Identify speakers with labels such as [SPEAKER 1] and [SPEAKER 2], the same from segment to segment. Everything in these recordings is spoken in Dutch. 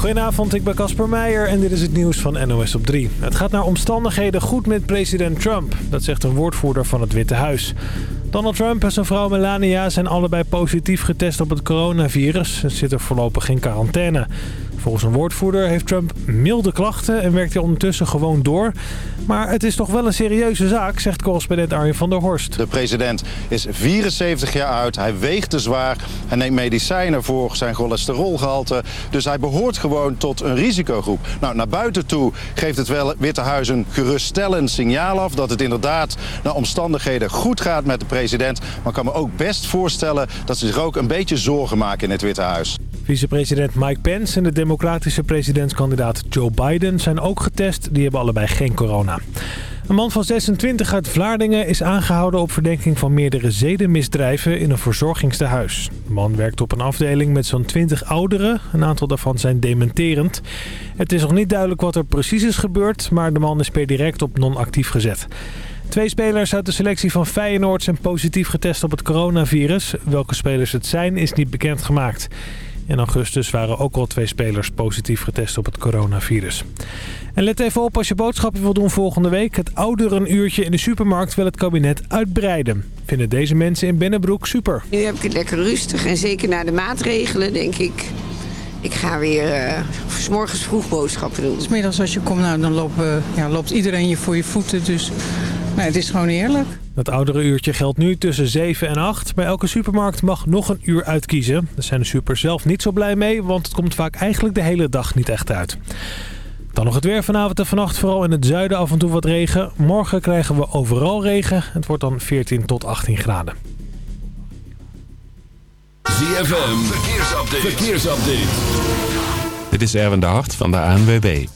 [SPEAKER 1] Goedenavond, ik ben Casper Meijer en dit is het nieuws van NOS op 3. Het gaat naar omstandigheden goed met president Trump. Dat zegt een woordvoerder van het Witte Huis. Donald Trump en zijn vrouw Melania zijn allebei positief getest op het coronavirus. Ze zitten voorlopig in quarantaine. Volgens een woordvoerder heeft Trump milde klachten en werkt hij ondertussen gewoon door. Maar het is toch wel een serieuze zaak, zegt correspondent Arjen van der Horst.
[SPEAKER 2] De president is 74 jaar oud, hij weegt te zwaar, hij neemt medicijnen voor zijn cholesterolgehalte. Dus hij behoort gewoon tot een risicogroep. Nou, naar buiten toe geeft het Witte Huis een geruststellend signaal af... dat het inderdaad naar omstandigheden goed gaat met de president. Maar ik kan me ook best voorstellen dat ze zich ook een beetje zorgen maken in het Witte Huis.
[SPEAKER 1] Vicepresident Mike Pence en de democratische presidentskandidaat Joe Biden zijn ook getest. Die hebben allebei geen corona. Een man van 26 uit Vlaardingen is aangehouden op verdenking van meerdere zedenmisdrijven in een verzorgingstehuis. De man werkt op een afdeling met zo'n 20 ouderen. Een aantal daarvan zijn dementerend. Het is nog niet duidelijk wat er precies is gebeurd, maar de man is per direct op non-actief gezet. Twee spelers uit de selectie van Feyenoord zijn positief getest op het coronavirus. Welke spelers het zijn is niet bekendgemaakt. In augustus waren ook al twee spelers positief getest op het coronavirus. En let even op als je boodschappen wil doen volgende week. Het ouderenuurtje in de supermarkt wil het kabinet uitbreiden. Vinden deze mensen in Bennebroek super.
[SPEAKER 3] Nu heb ik het lekker rustig en zeker na de maatregelen denk ik... Ik ga weer uh, s morgens vroeg boodschappen doen.
[SPEAKER 4] Smiddags als je komt, nou, dan lopen, ja, loopt iedereen je voor je voeten. Dus nou, het is gewoon eerlijk.
[SPEAKER 1] Het oudere uurtje geldt nu tussen 7 en 8. Bij elke supermarkt mag nog een uur uitkiezen. Daar zijn de super zelf niet zo blij mee, want het komt vaak eigenlijk de hele dag niet echt uit. Dan nog het weer vanavond en vannacht. Vooral in het zuiden af en toe wat regen. Morgen krijgen we overal regen. Het wordt dan 14 tot 18 graden.
[SPEAKER 5] ZFM, verkeersupdate. verkeersupdate.
[SPEAKER 6] Dit is Erwin de Hart van de ANWB.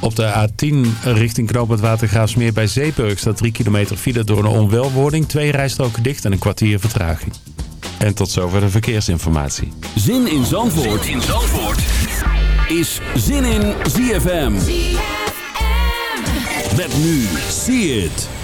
[SPEAKER 6] Op de A10 richting Knoop het Watergraafsmeer bij Zeeburg staat 3 kilometer file door een onwelwording. Twee rijstroken dicht en een kwartier vertraging. En tot zover de verkeersinformatie.
[SPEAKER 5] Zin in Zandvoort, zin in Zandvoort. is Zin in ZFM. ZFM. Met nu, see it.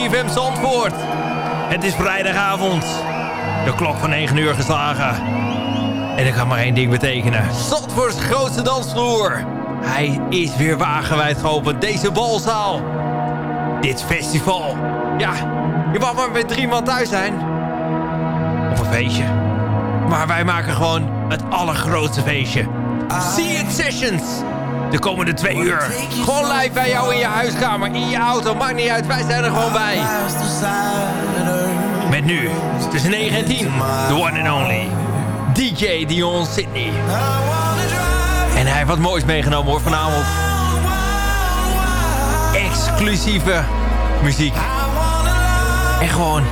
[SPEAKER 7] CFM Zandvoort. Het is vrijdagavond. De klok van 9 uur geslagen. En dat kan maar één ding betekenen. Zandvoorts grootste dansvloer. Hij is weer wagenwijd geopend. Deze balzaal. Dit festival. Ja, je mag maar met drie man thuis zijn. Of een feestje. Maar wij maken gewoon het allergrootste feestje. See It Sessions. De komende twee uur. Gewoon live bij jou in je huiskamer, in je auto. Maakt niet uit, wij zijn er gewoon bij. Met nu, tussen 9 en 10, the one and only. DJ Dion Sydney. En hij heeft wat moois meegenomen hoor vanavond. Exclusieve muziek. En gewoon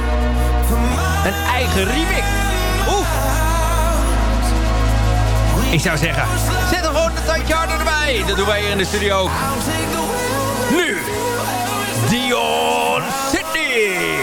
[SPEAKER 7] een eigen remix. Oef. Ik zou zeggen, zet een tandje harder erbij. Dat doen wij hier in de studio ook. Nu, Dion Sydney.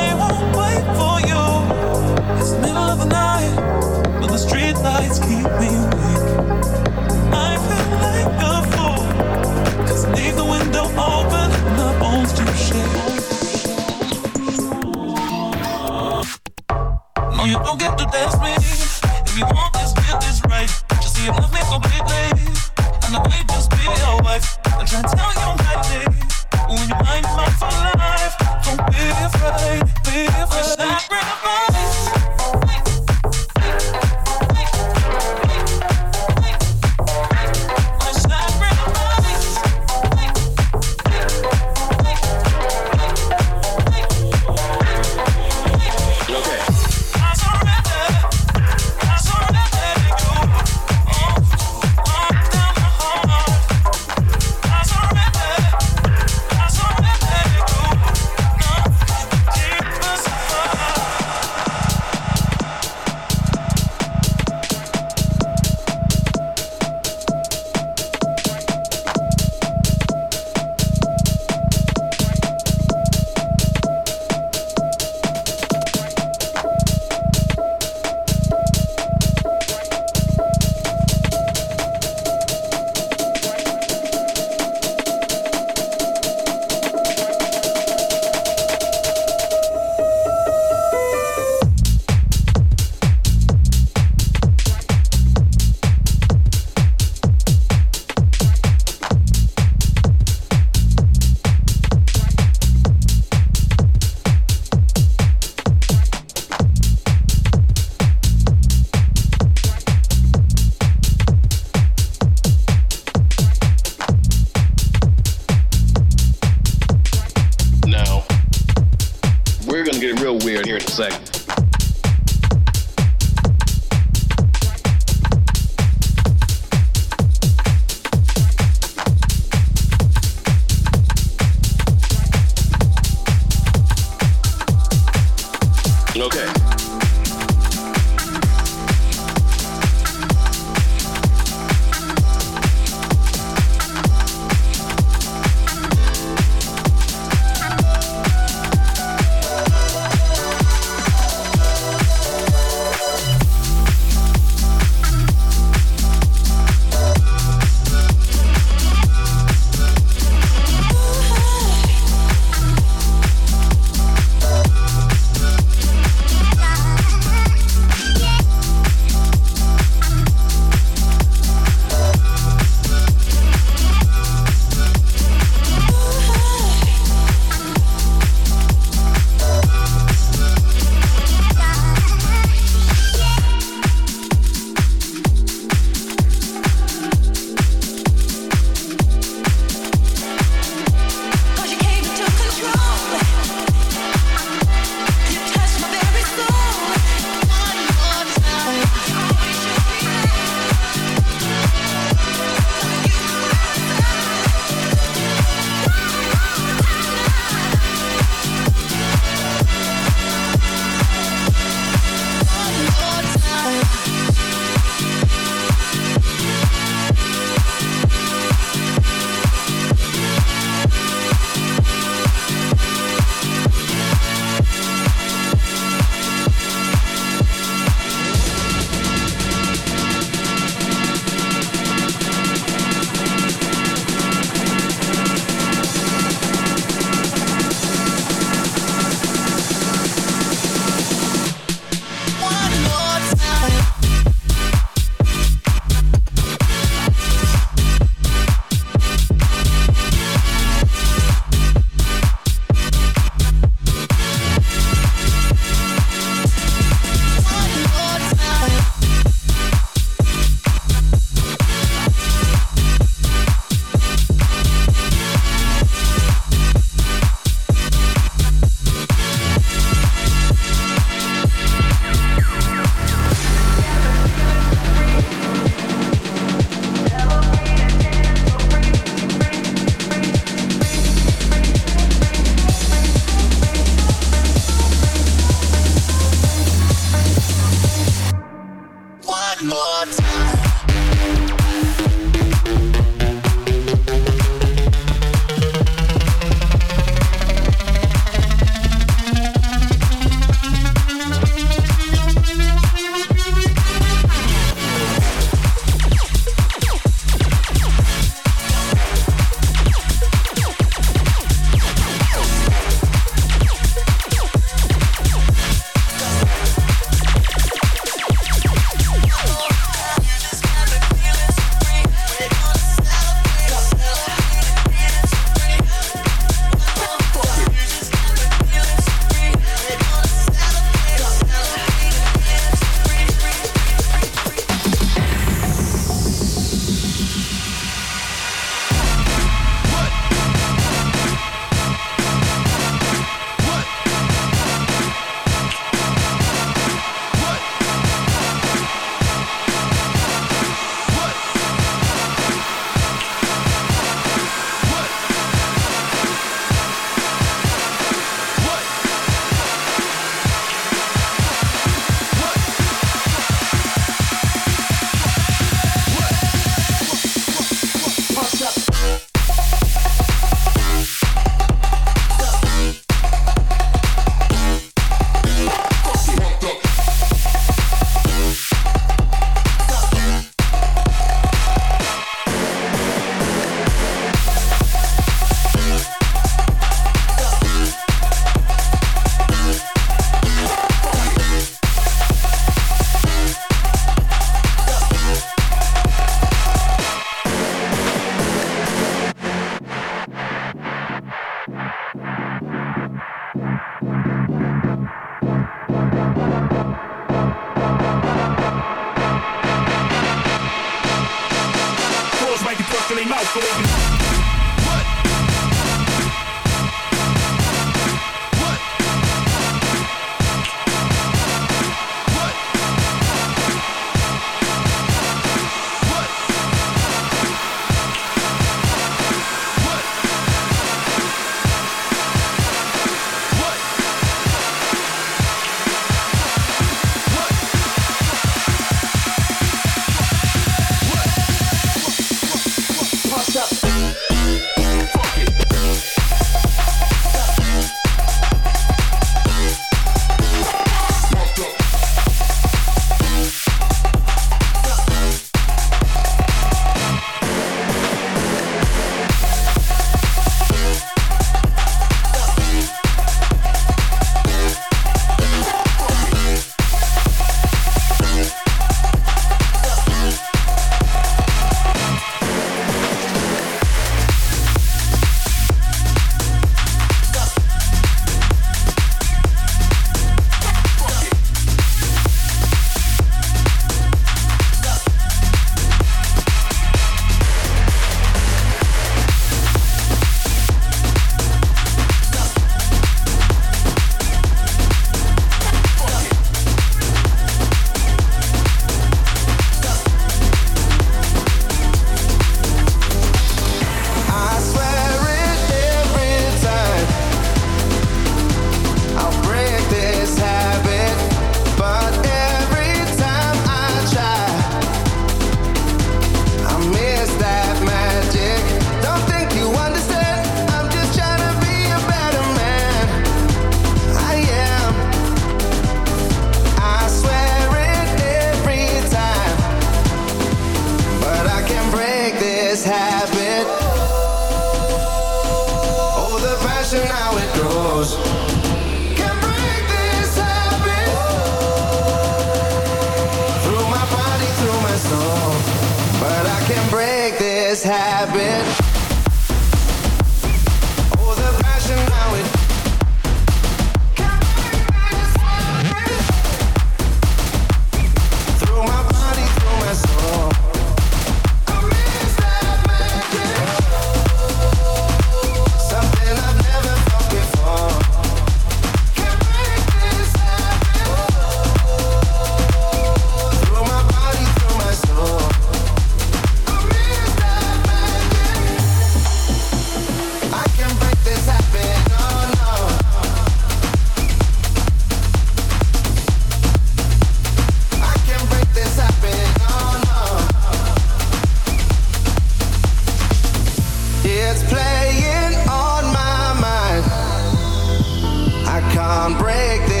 [SPEAKER 8] break this.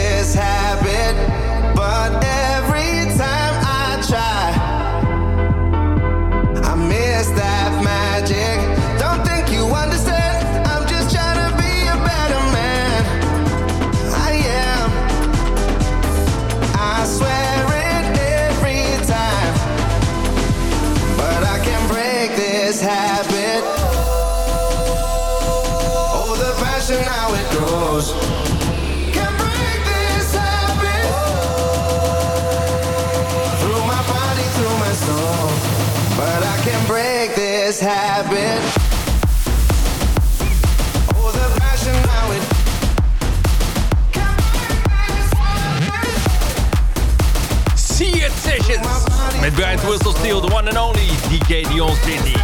[SPEAKER 7] Met Brian Whistle Steel, the one and only DJ Dion City.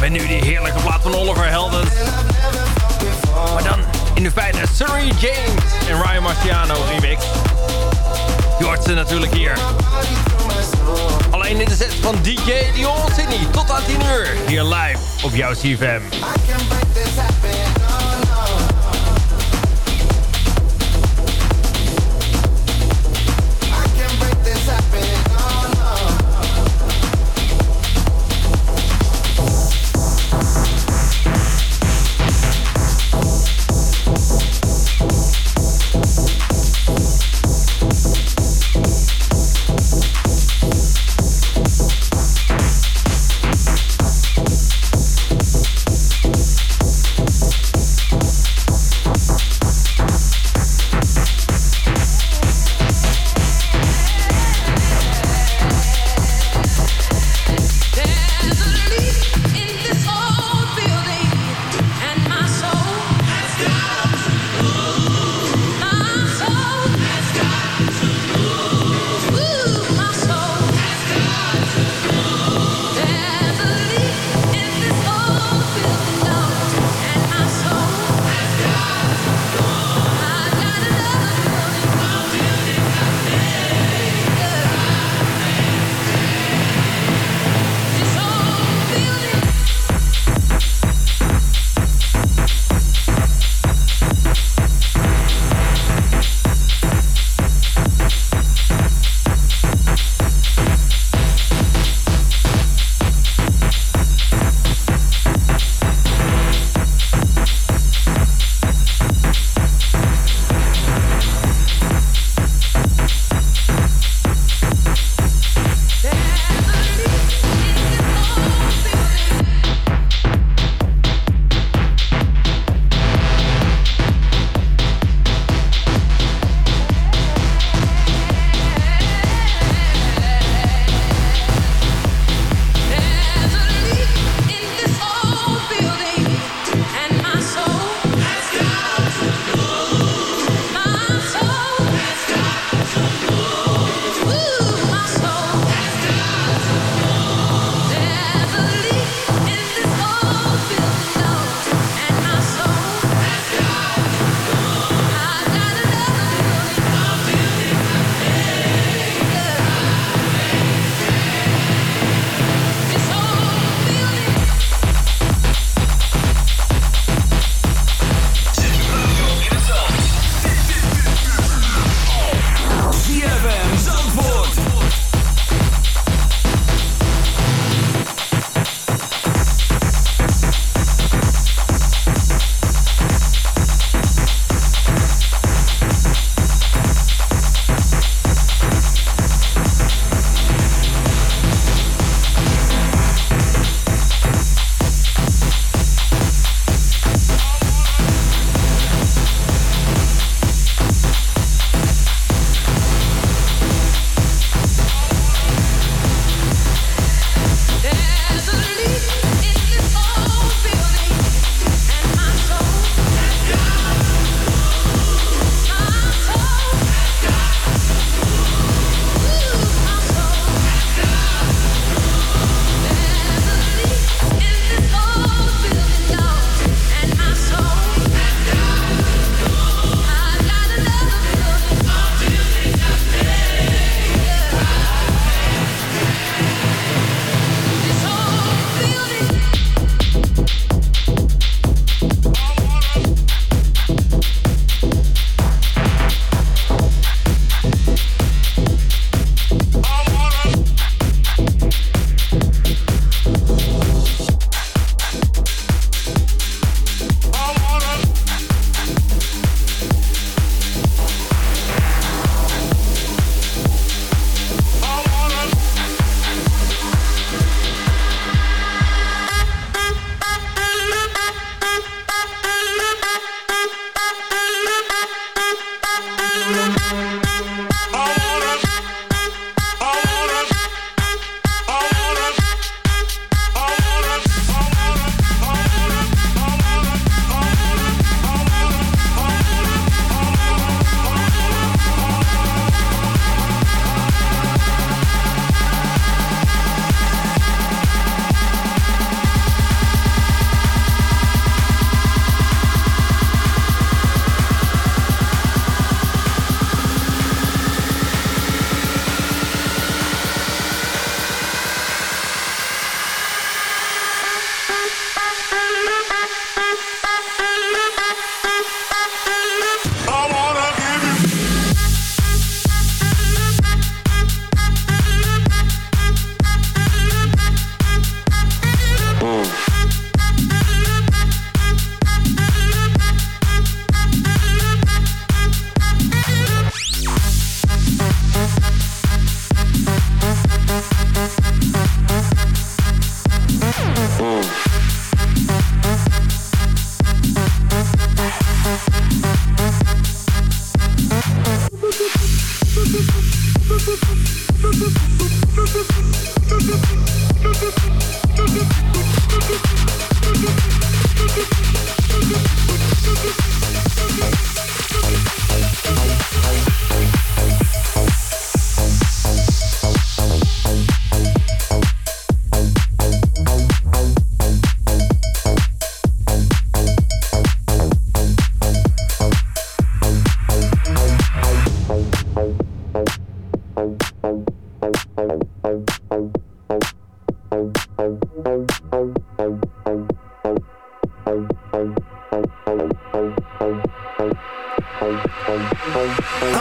[SPEAKER 7] Ben nu die heerlijke plaat van Oliver Heldens. Maar dan in de fijne Surrey James en Ryan Marciano remix. Je ze natuurlijk hier. En in de set van DJ Dion Sydney. Tot aan 10 uur, hier live op jouw
[SPEAKER 9] CVM.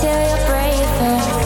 [SPEAKER 9] till you're braver.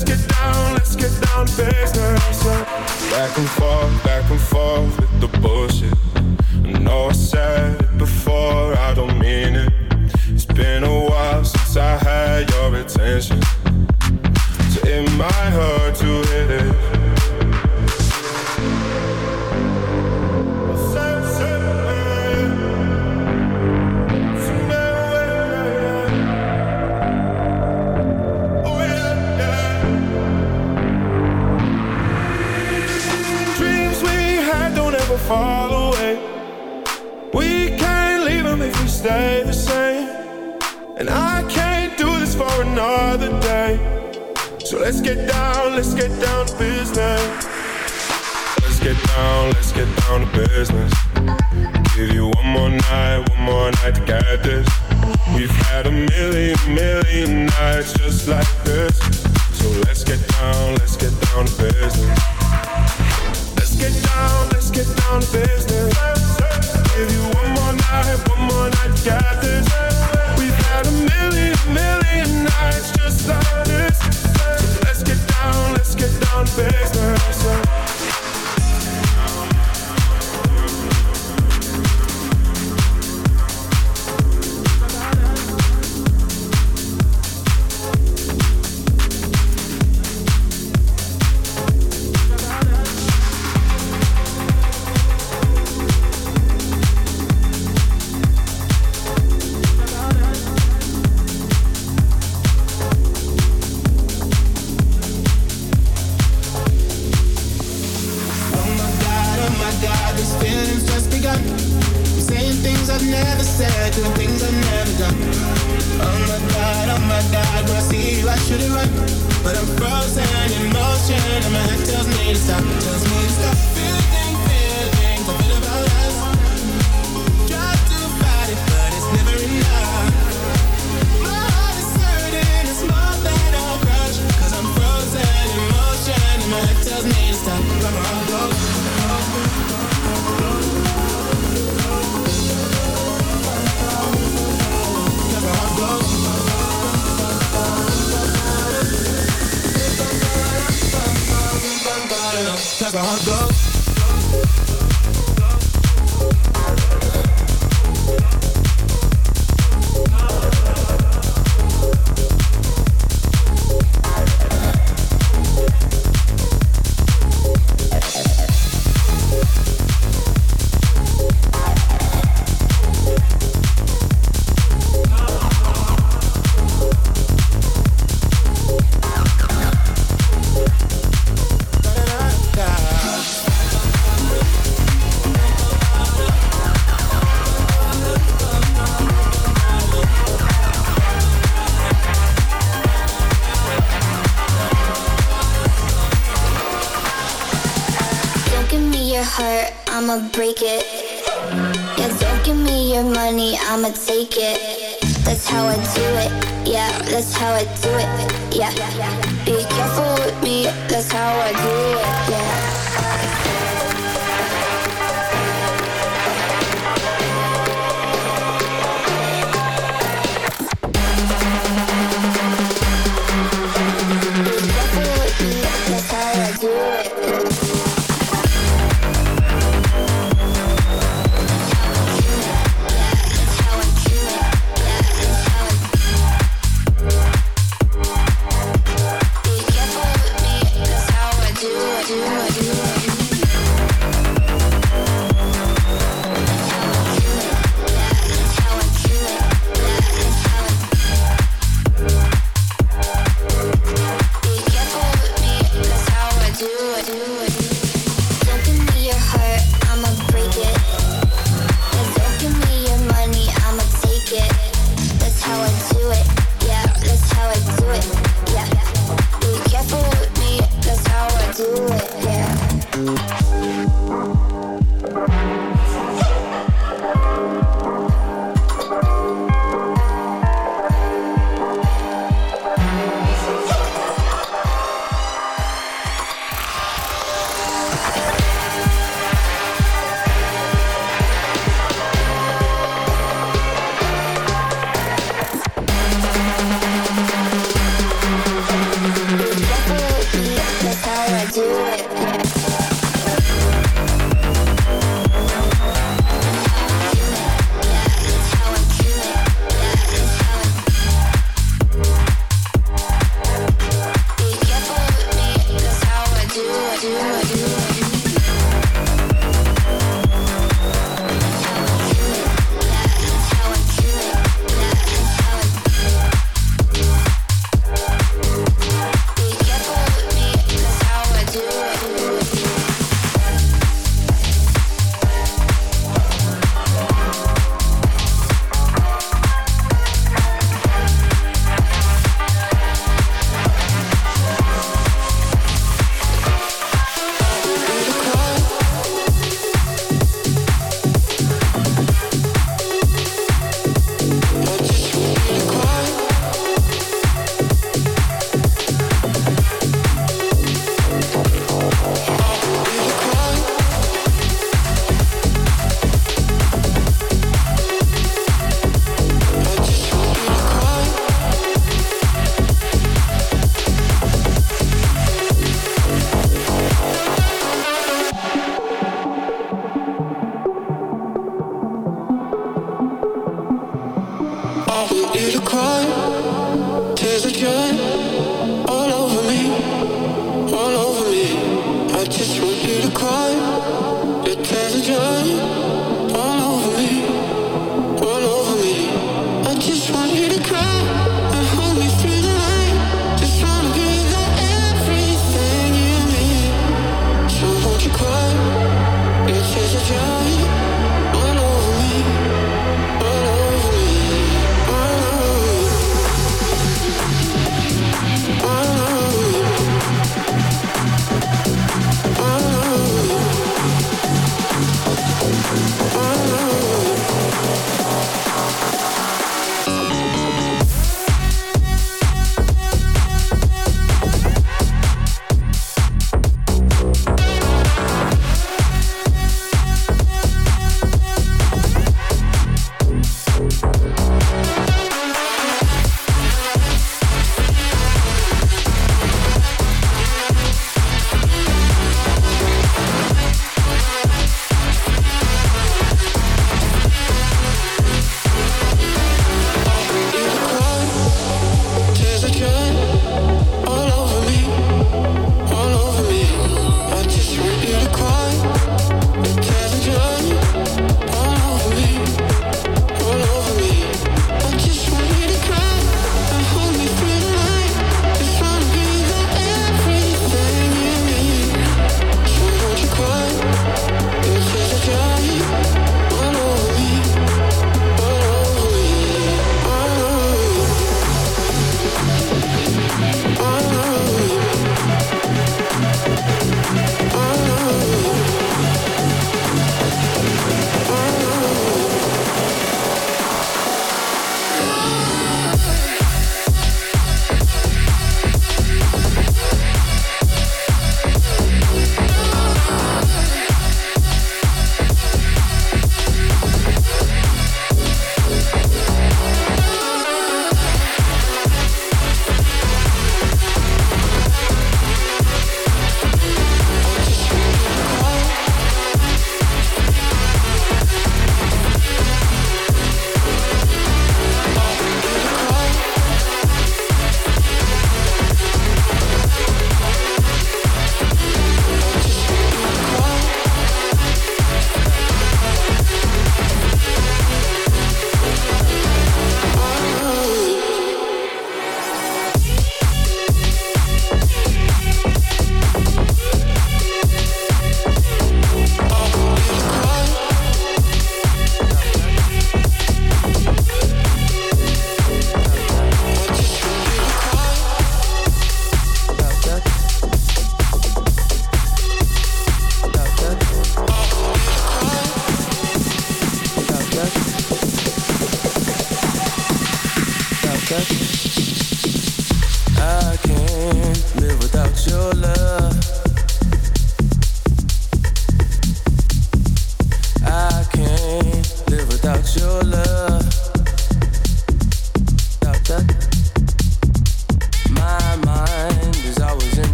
[SPEAKER 10] Let's get down, let's get down to business. Back and forth, back and forth with the bullshit. I know I said it before, I don't mean it. It's been a while since I had your attention. So it might hurt to hit it. Stay the same. And I can't do this for another day. So let's get down, let's get down to business. Let's get down, let's get down to business. Give you one more night, one more night to get this. We've had a million, million nights just like this. So let's get down, let's get down to business. Let's get down, let's get down to business. Give you one more night, one more night get this. We've had a million, million nights just like this. Let's get down, let's get down business.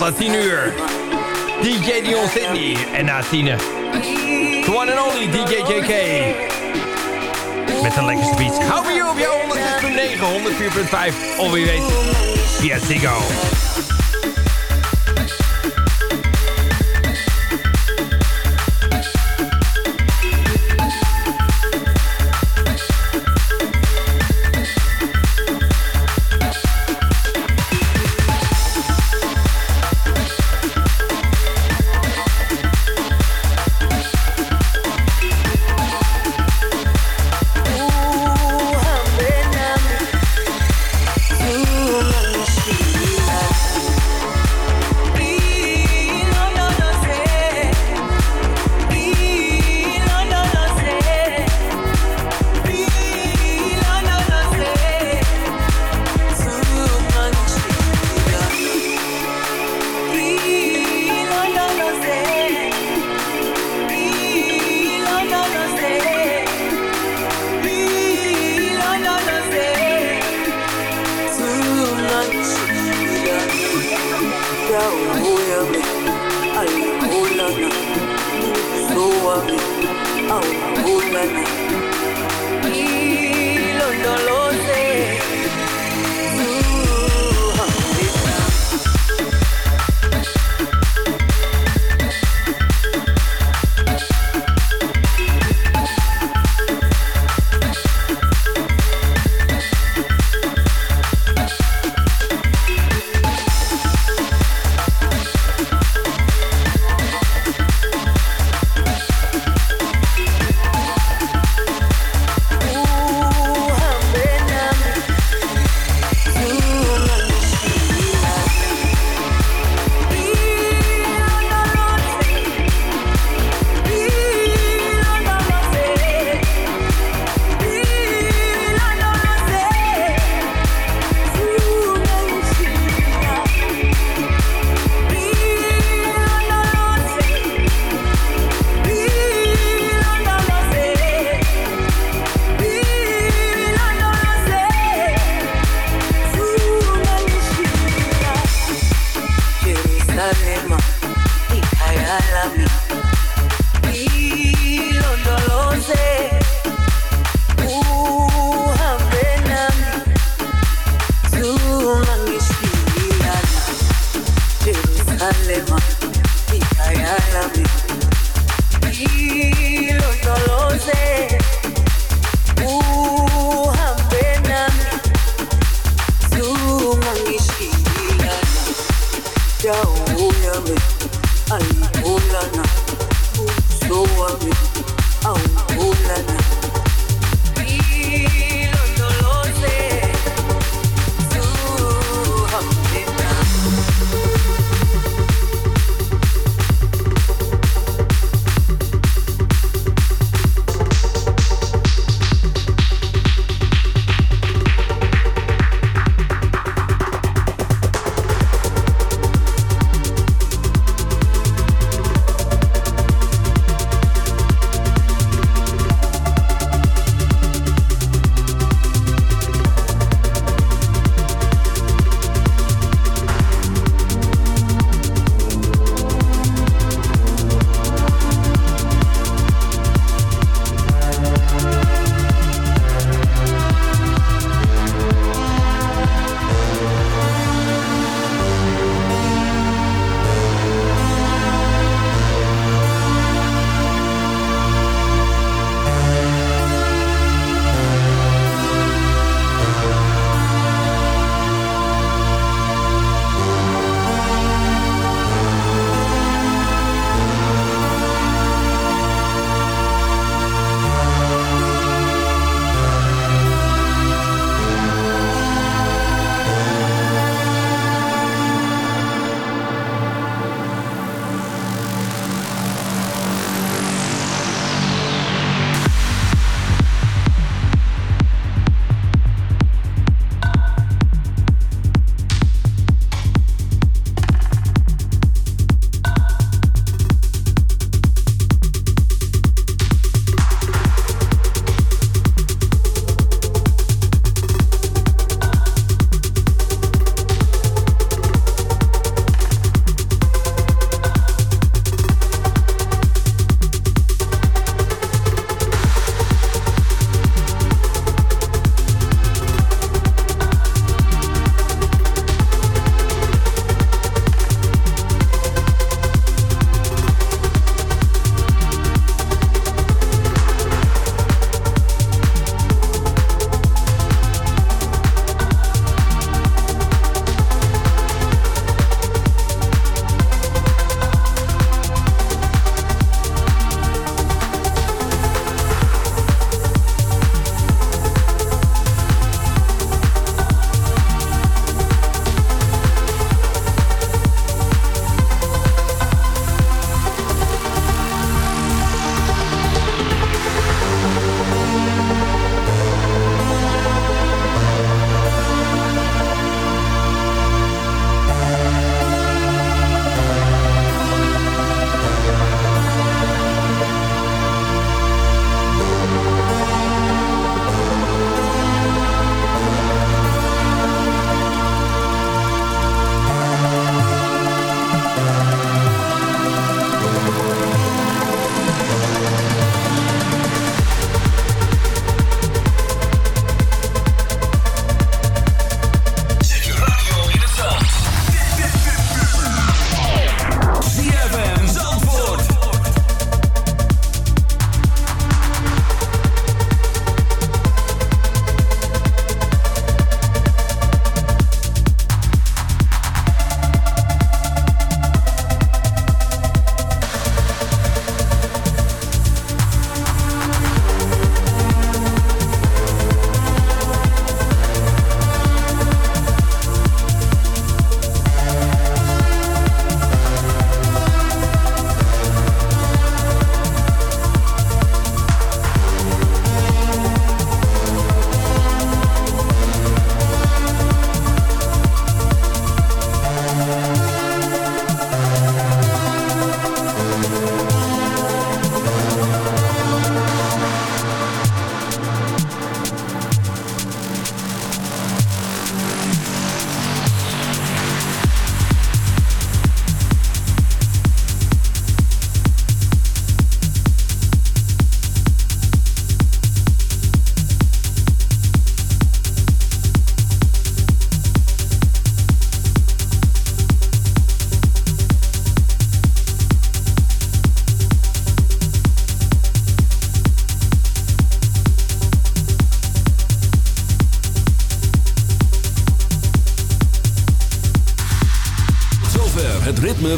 [SPEAKER 11] tot aan 10 uur. DJ Dion Sydney. En na 10 The one and only DJ JK. Met een lekkerste speech. Hou je op jou 106.9, 104.5. Of wie weet, via Ziggo.